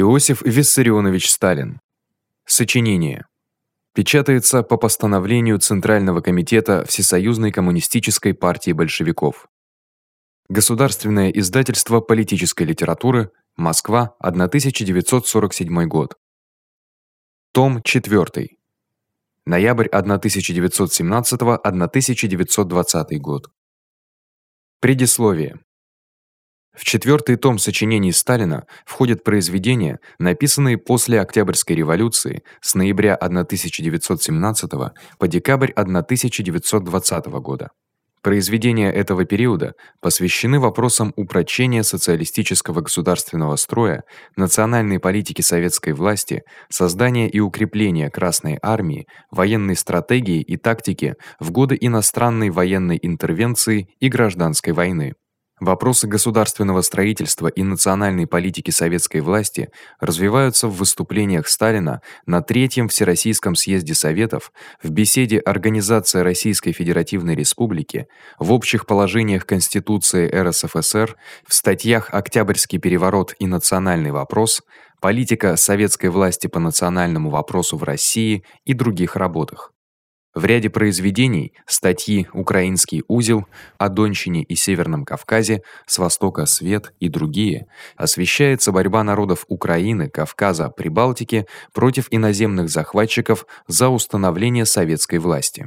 Иосиф Виссарионович Сталин. Сочинение. Печатается по постановлению Центрального комитета Всесоюзной коммунистической партии большевиков. Государственное издательство политической литературы, Москва, 1947 год. Том 4. Ноябрь 1917-1920 год. Предисловие. В четвёртый том сочинений Сталина входят произведения, написанные после Октябрьской революции с ноября 1917 по декабрь 1920 года. Произведения этого периода посвящены вопросам упрочения социалистического государственного строя, национальной политики советской власти, создания и укрепления Красной армии, военной стратегии и тактики в годы иностранной военной интервенции и гражданской войны. Вопросы государственного строительства и национальной политики советской власти развиваются в выступлениях Сталина на третьем всероссийском съезде советов, в беседе Организация Российской Федеративной Республики, в общих положениях Конституции РСФСР, в статьях Октябрьский переворот и национальный вопрос, политика советской власти по национальному вопросу в России и других работах. В ряде произведений статьи Украинский узел, о Дончине и Северном Кавказе, с востока свет и другие освещается борьба народов Украины, Кавказа, Прибалтики против иноземных захватчиков за установление советской власти.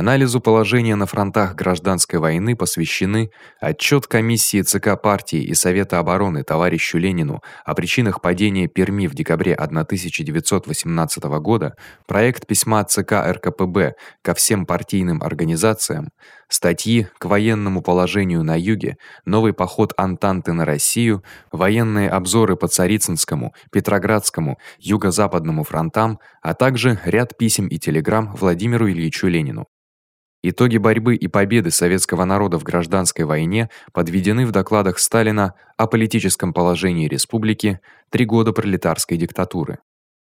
Анализу положения на фронтах гражданской войны посвящены отчёт комиссии ЦК партии и Совета обороны товарищу Ленину о причинах падения Перми в декабре 1918 года, проект письма ЦК РКПБ ко всем партийным организациям, статьи к военному положению на юге, новый поход Антанты на Россию, военные обзоры по Царицынскому, Петроградскому, юго-западному фронтам, а также ряд писем и телеграмм Владимиру Ильичу Ленину. Итоги борьбы и победы советского народа в гражданской войне подведены в докладах Сталина о политическом положении республики Три года пролетарской диктатуры.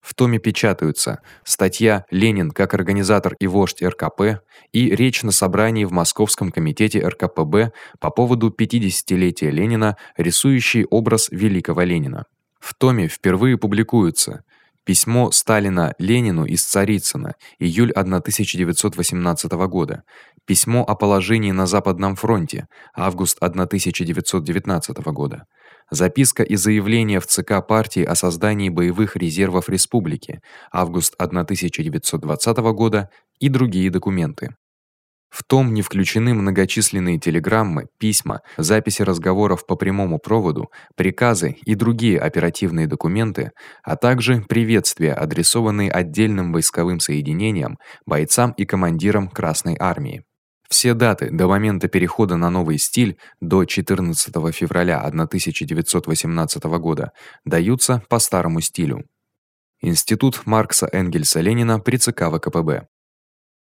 В томе печатаются статья Ленин как организатор и вождь РКП и речь на собрании в Московском комитете РКПБ по поводу 50-летия Ленина, рисующий образ великого Ленина. В томе впервые публикуются Письмо Сталина Ленину из Царицына, июль 1918 года. Письмо о положении на Западном фронте, август 1919 года. Записка и заявление в ЦК партии о создании боевых резервов республики, август 1920 года и другие документы. В том не включены многочисленные телеграммы, письма, записи разговоров по прямому проводу, приказы и другие оперативные документы, а также приветствия, адресованные отдельным войсковым соединениям, бойцам и командирам Красной армии. Все даты до момента перехода на новый стиль до 14 февраля 1918 года даются по старому стилю. Институт Маркса Энгельса Ленина при ЦК ВКПБ.